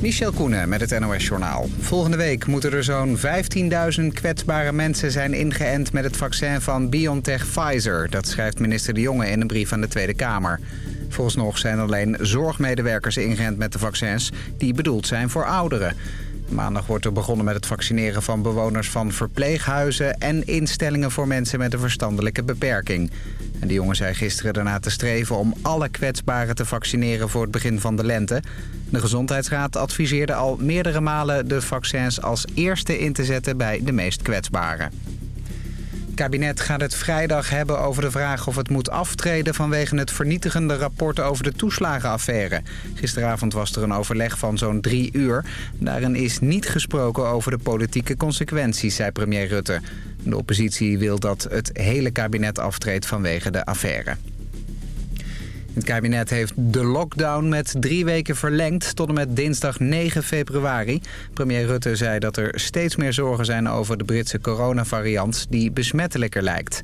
Michel Koenen met het NOS-journaal. Volgende week moeten er zo'n 15.000 kwetsbare mensen zijn ingeënt met het vaccin van BioNTech Pfizer. Dat schrijft minister De Jonge in een brief aan de Tweede Kamer. Volgens nog zijn alleen zorgmedewerkers ingeënt met de vaccins die bedoeld zijn voor ouderen. Maandag wordt er begonnen met het vaccineren van bewoners van verpleeghuizen... en instellingen voor mensen met een verstandelijke beperking. De jongen zei gisteren daarna te streven om alle kwetsbaren te vaccineren voor het begin van de lente. De Gezondheidsraad adviseerde al meerdere malen de vaccins als eerste in te zetten bij de meest kwetsbaren. Kabinet gaat het vrijdag hebben over de vraag of het moet aftreden... vanwege het vernietigende rapport over de toeslagenaffaire. Gisteravond was er een overleg van zo'n drie uur. Daarin is niet gesproken over de politieke consequenties, zei premier Rutte. De oppositie wil dat het hele kabinet aftreedt vanwege de affaire. Het kabinet heeft de lockdown met drie weken verlengd tot en met dinsdag 9 februari. Premier Rutte zei dat er steeds meer zorgen zijn over de Britse coronavariant die besmettelijker lijkt.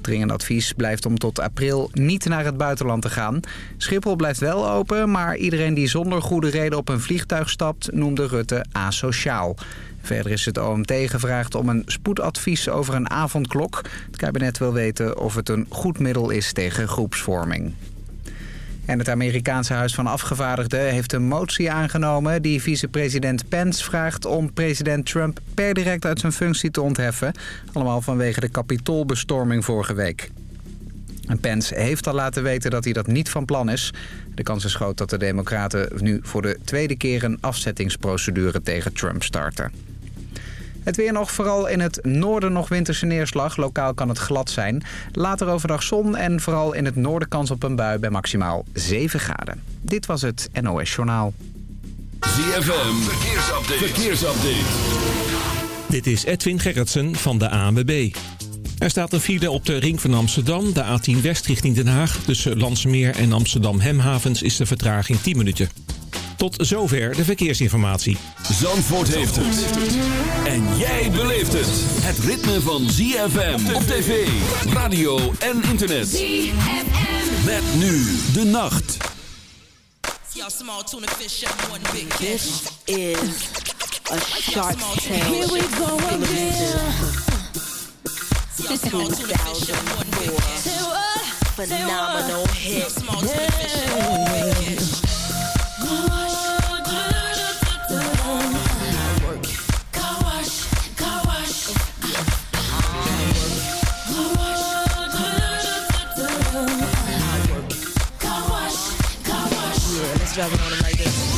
Dringend advies blijft om tot april niet naar het buitenland te gaan. Schiphol blijft wel open, maar iedereen die zonder goede reden op een vliegtuig stapt noemde Rutte asociaal. Verder is het OMT gevraagd om een spoedadvies over een avondklok. Het kabinet wil weten of het een goed middel is tegen groepsvorming. En het Amerikaanse Huis van Afgevaardigden heeft een motie aangenomen... die vicepresident Pence vraagt om president Trump per direct uit zijn functie te ontheffen. Allemaal vanwege de kapitoolbestorming vorige week. En Pence heeft al laten weten dat hij dat niet van plan is. De kans is groot dat de democraten nu voor de tweede keer een afzettingsprocedure tegen Trump starten. Het weer nog, vooral in het noorden nog winterse neerslag. Lokaal kan het glad zijn. Later overdag zon en vooral in het noorden kans op een bui bij maximaal 7 graden. Dit was het NOS Journaal. ZFM, verkeersupdate. verkeersupdate. Dit is Edwin Gerritsen van de ANWB. Er staat een file op de ring van Amsterdam, de A10 West richting Den Haag. Tussen Landsmeer en Amsterdam Hemhavens is de vertraging 10 minuten. Tot zover de verkeersinformatie. Zandvoort heeft het. En jij beleeft het. Het ritme van ZFM op tv, radio en internet. ZFM. Met nu de nacht. This is a shark tank. Here we go again. 2004 phenomenal hit. driving on them like this.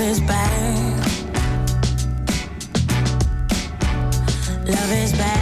Love is back. Love is back.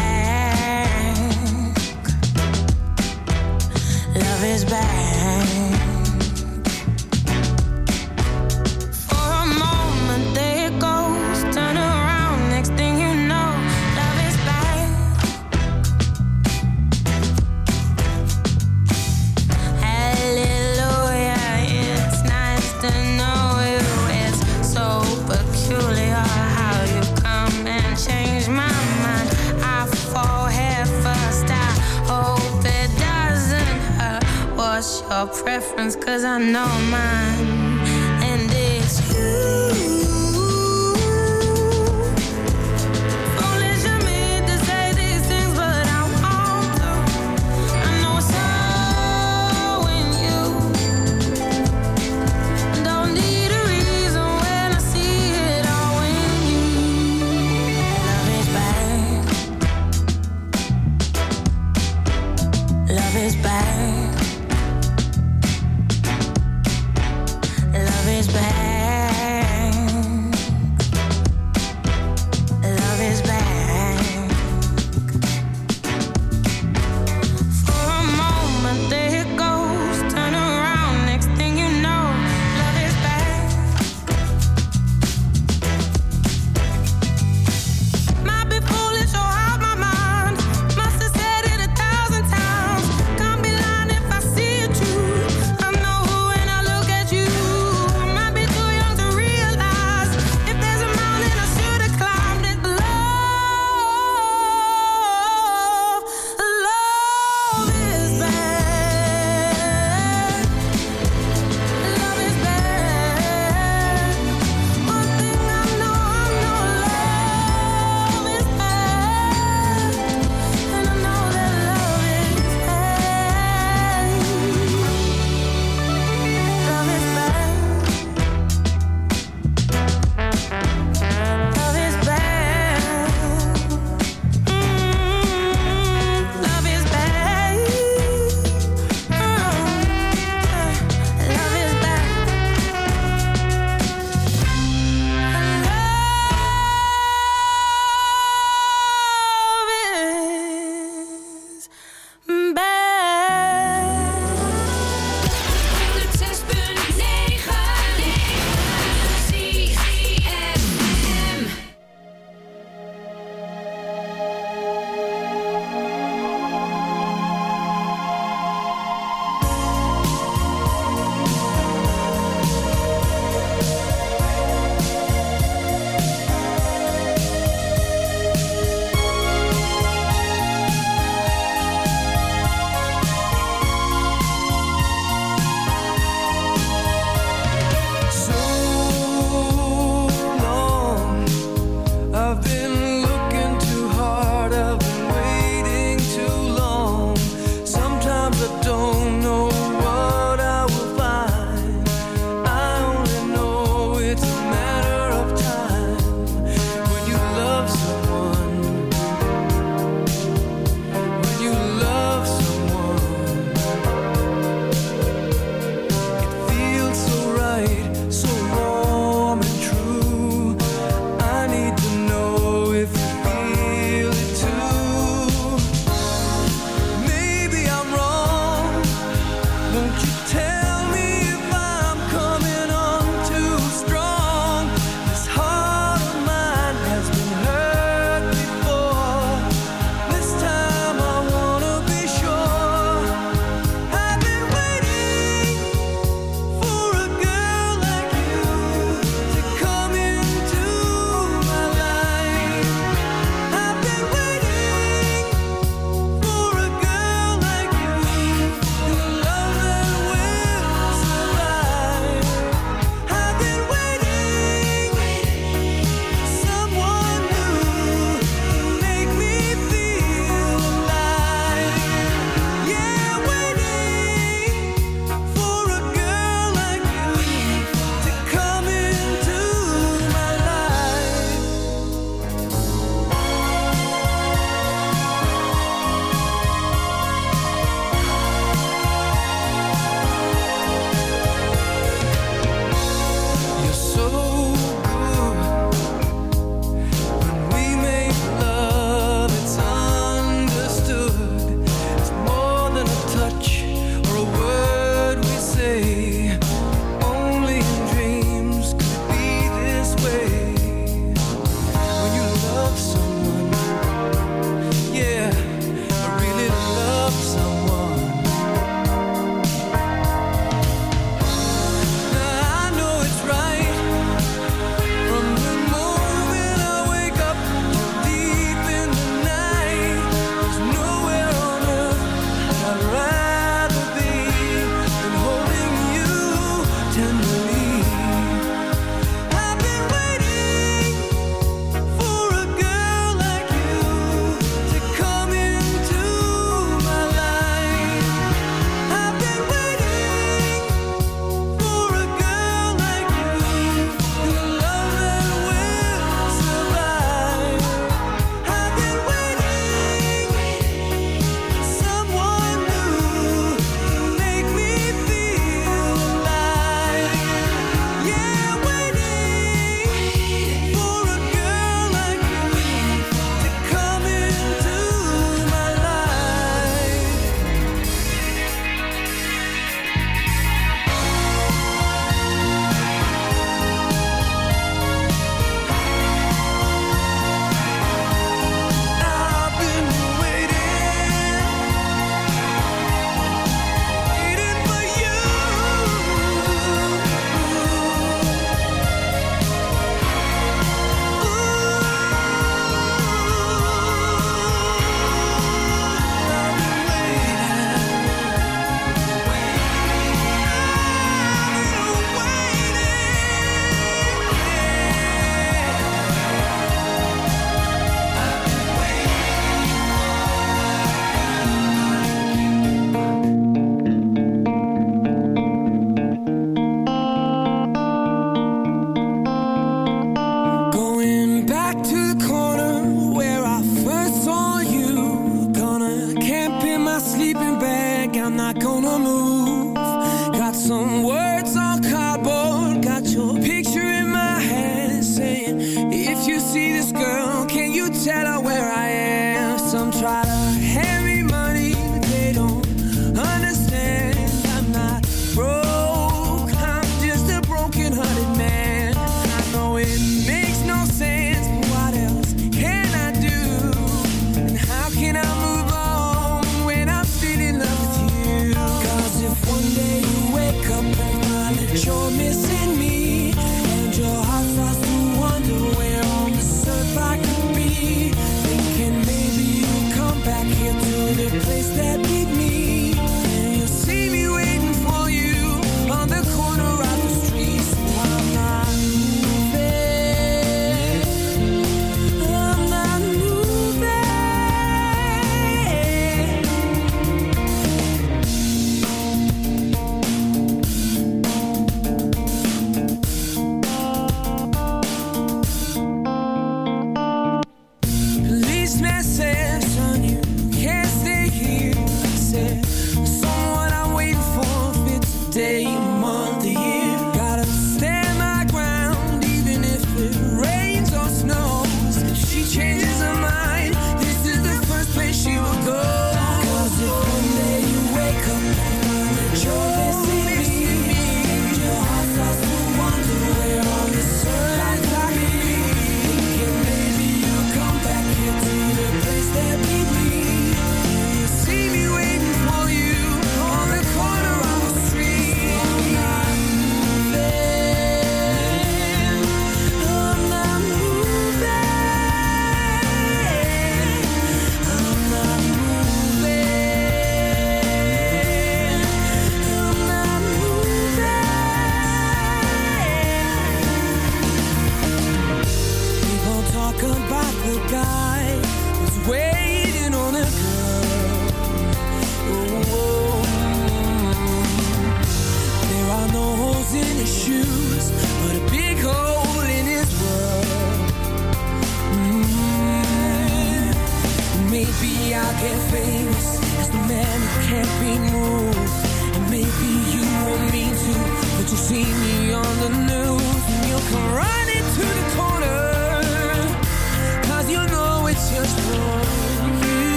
sleeping bag, I'm not gonna move. Got some words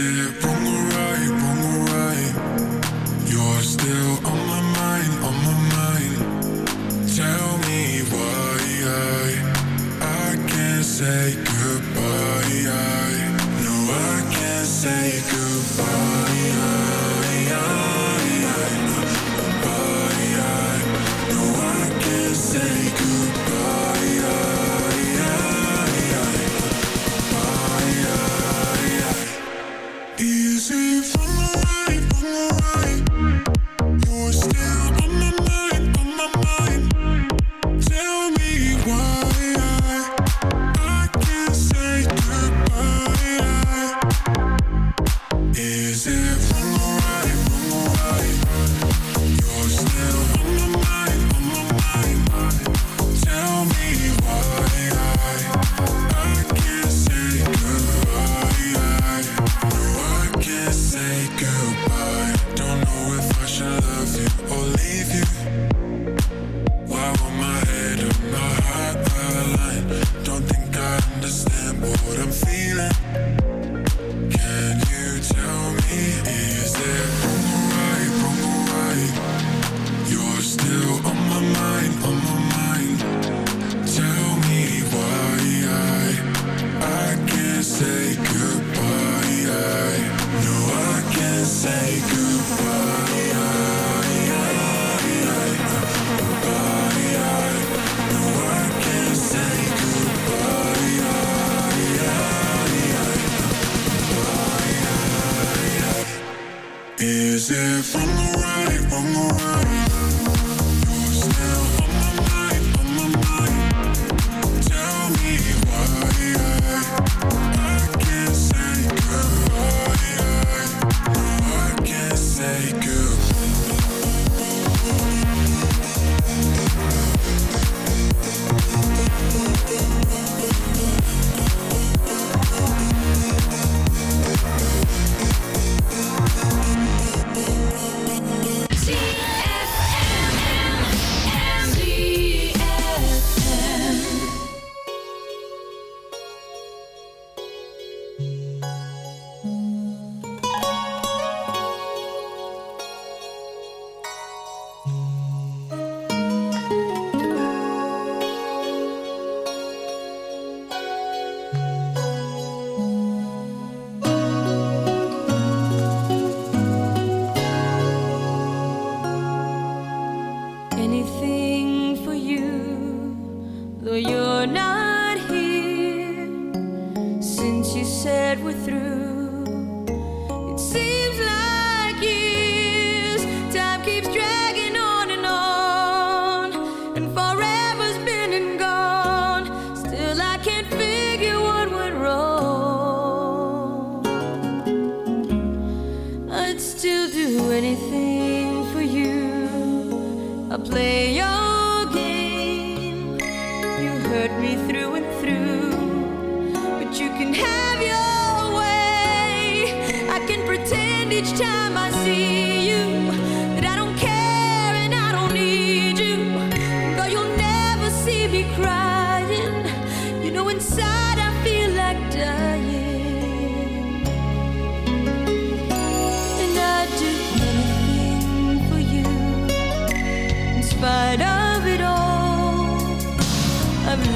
to the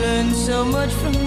learned so much from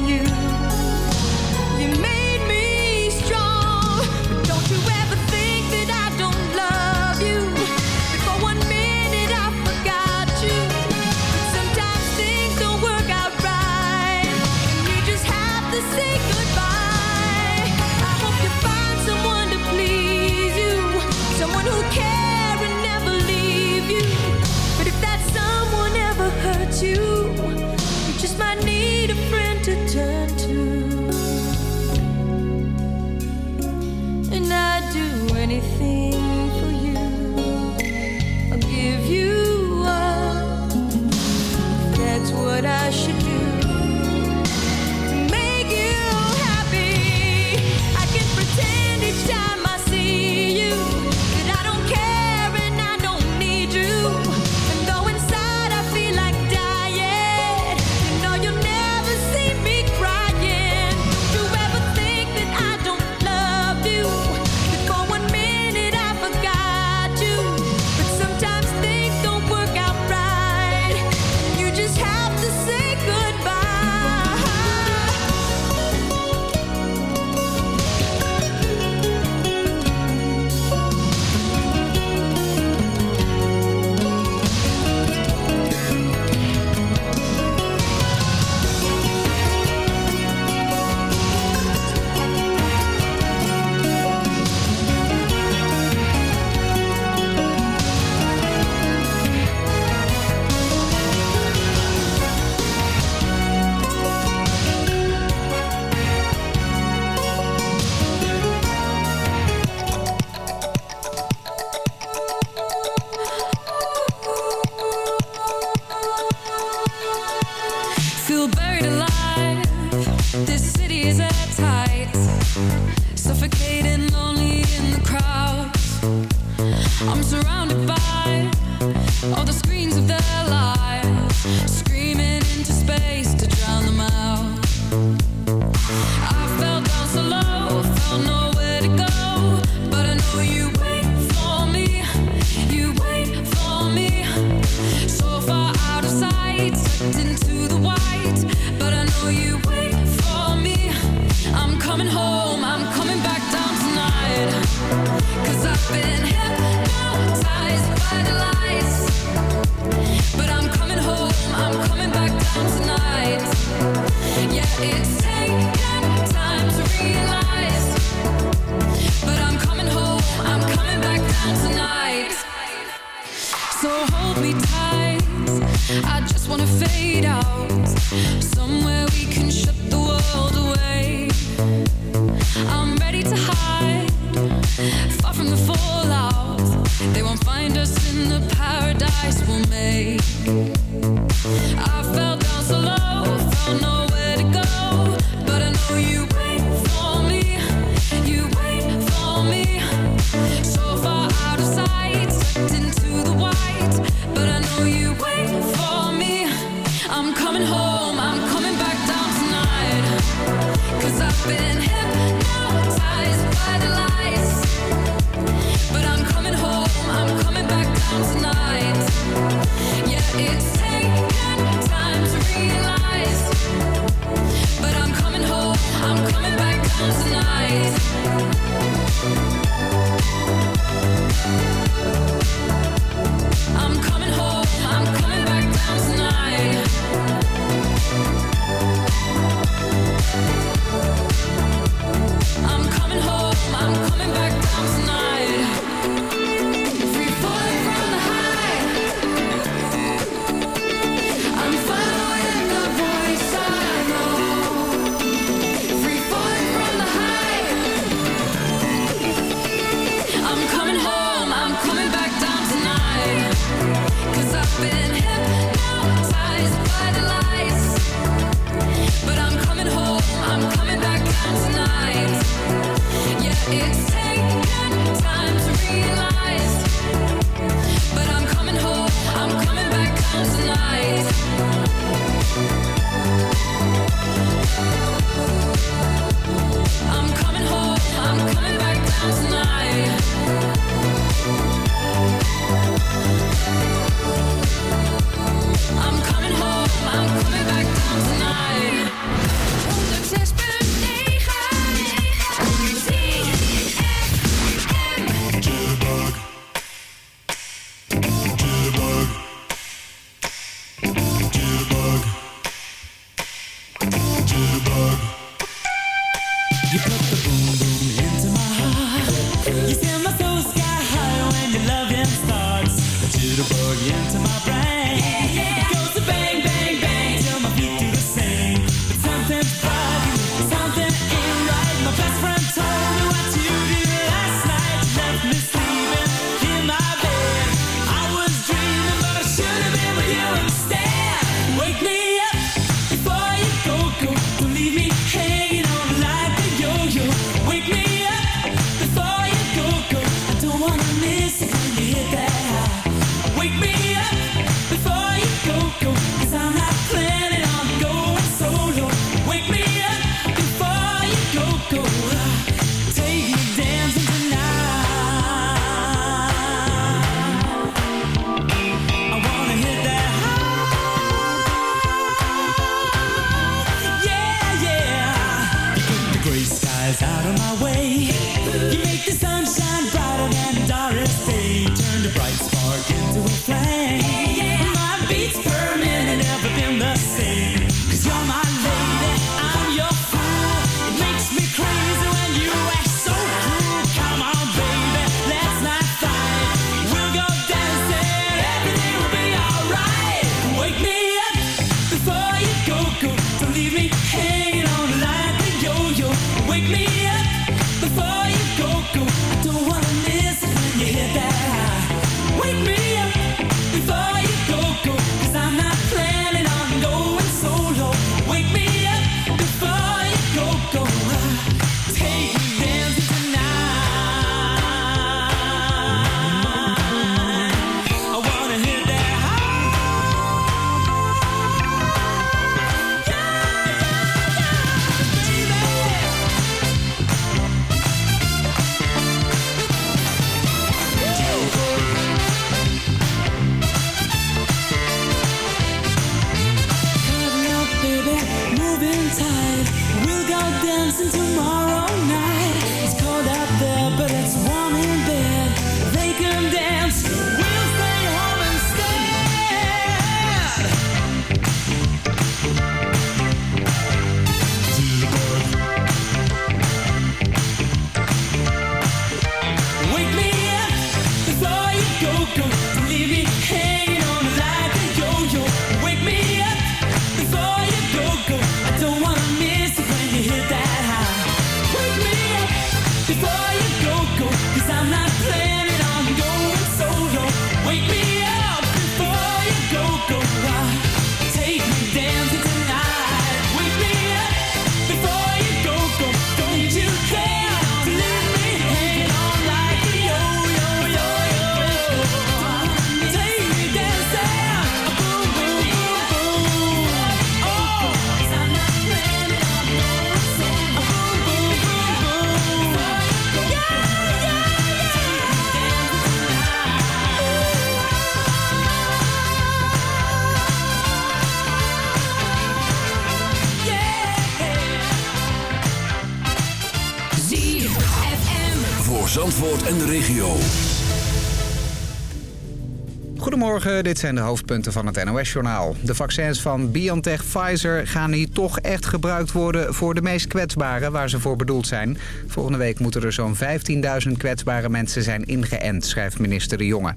dit zijn de hoofdpunten van het NOS-journaal. De vaccins van BioNTech Pfizer gaan hier toch echt gebruikt worden voor de meest kwetsbaren waar ze voor bedoeld zijn. Volgende week moeten er zo'n 15.000 kwetsbare mensen zijn ingeënt, schrijft minister De Jonge.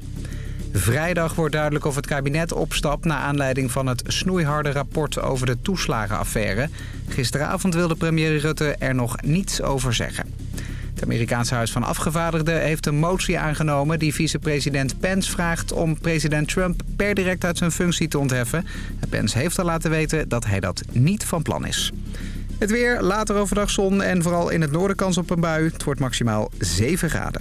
Vrijdag wordt duidelijk of het kabinet opstapt... na aanleiding van het snoeiharde rapport over de toeslagenaffaire. Gisteravond wilde premier Rutte er nog niets over zeggen. Het Amerikaanse Huis van Afgevaardigden heeft een motie aangenomen... die vicepresident Pence vraagt om president Trump per direct uit zijn functie te ontheffen. Pence heeft al laten weten dat hij dat niet van plan is. Het weer, later overdag zon en vooral in het noorden kans op een bui. Het wordt maximaal 7 graden.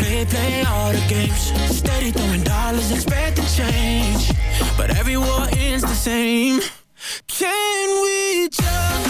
Play, play all the games. Steady throwing dollars, expecting change. But every war ends the same. Can we just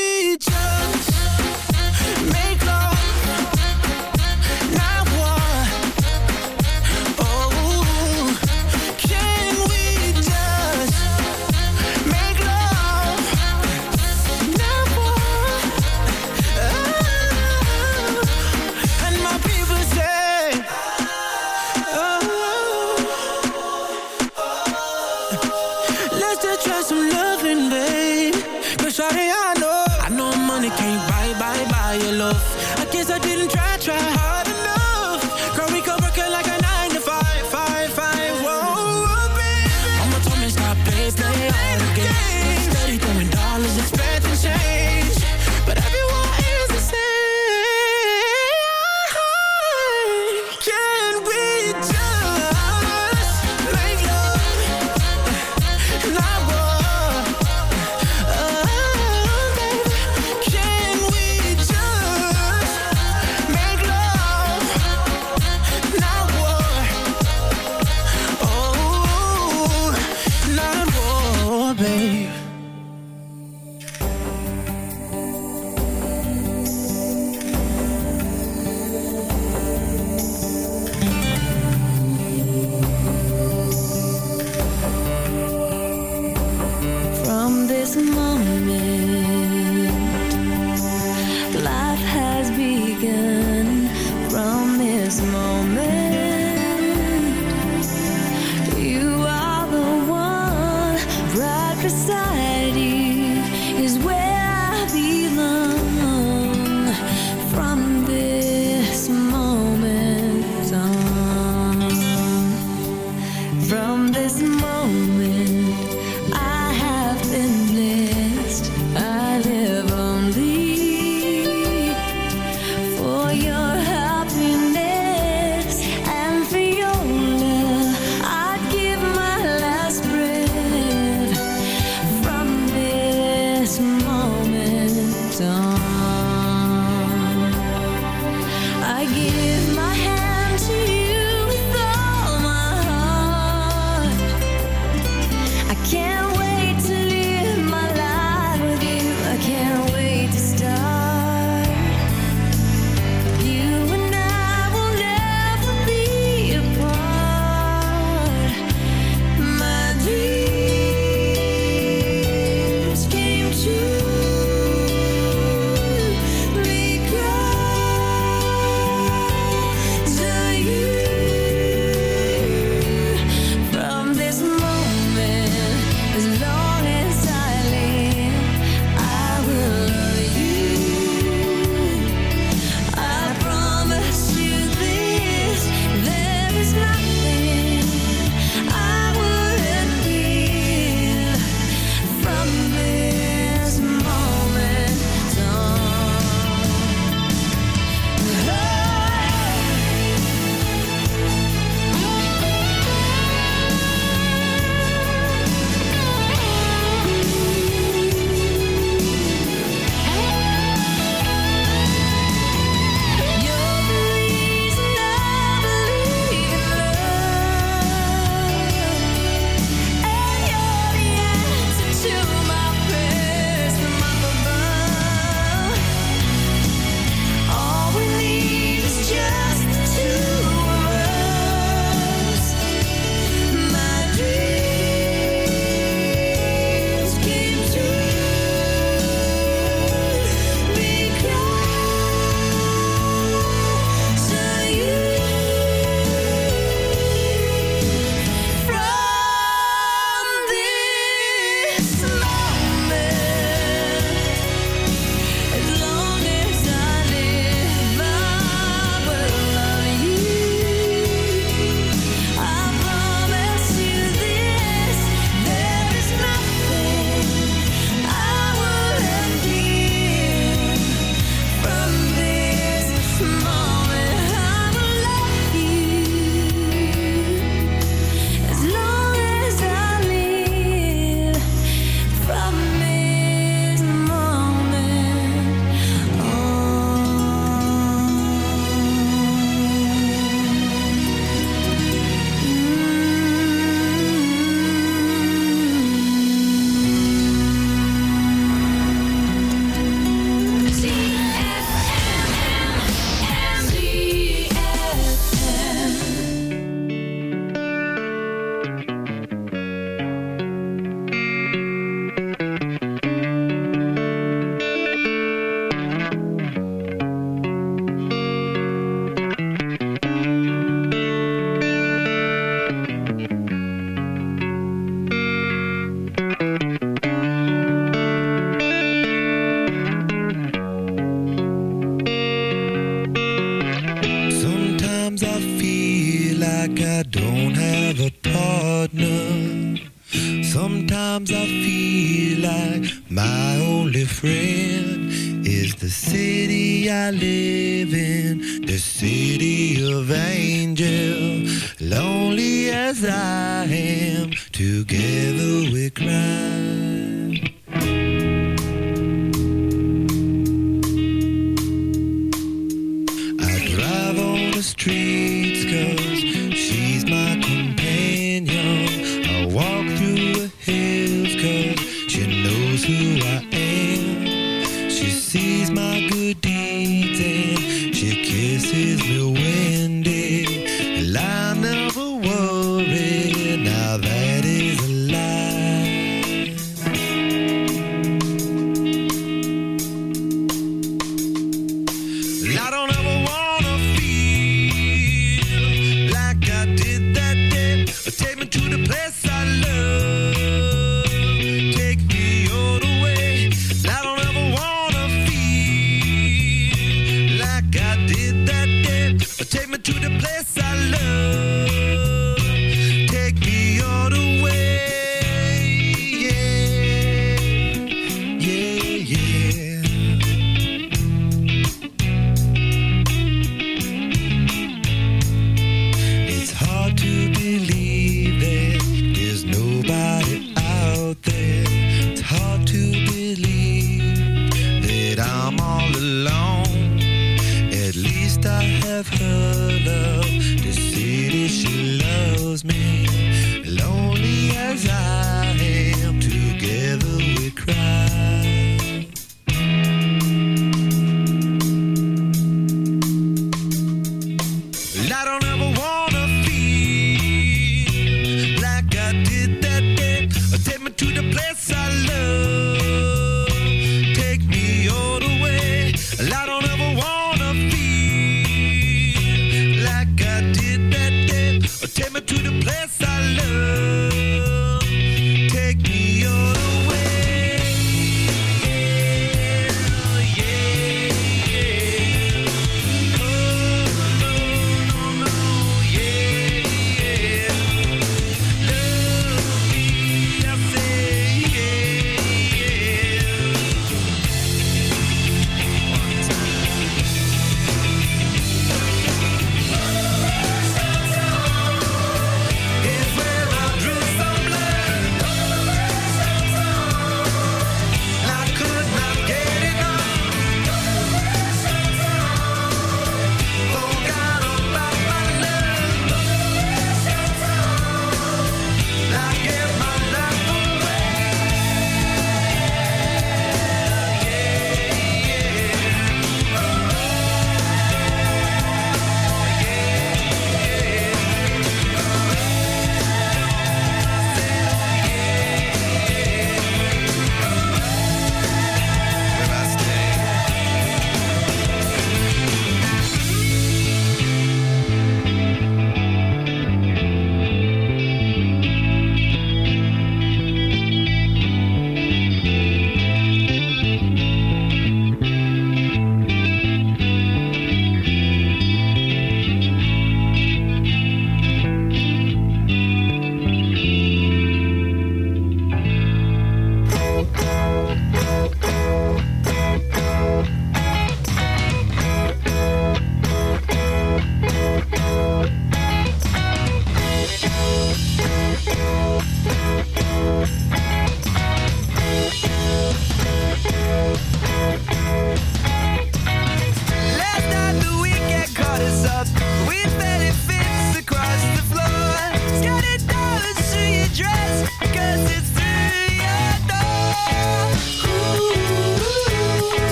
yeah.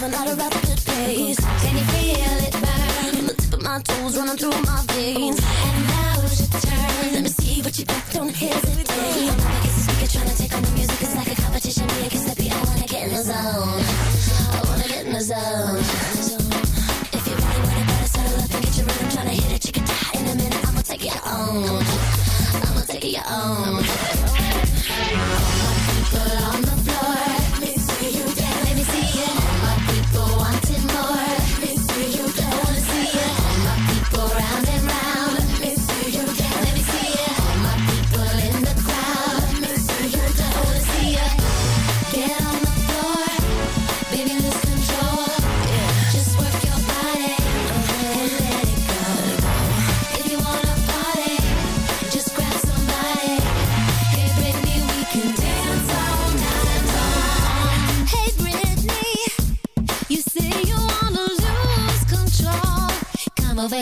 living all about the good days. Can you feel it burn? From the tip of my toes running through my veins. And now it's your turn. Let me see what you got. Don't hesitate. I'm gonna get speaker trying to take on the music. It's like a competition. Me against the beat. I wanna get in the zone. I wanna get in the zone. If you really want it, better settle up and get your rhythm. Tryna hit it, you can die in a minute. I'ma take it your own. I'ma take it your own.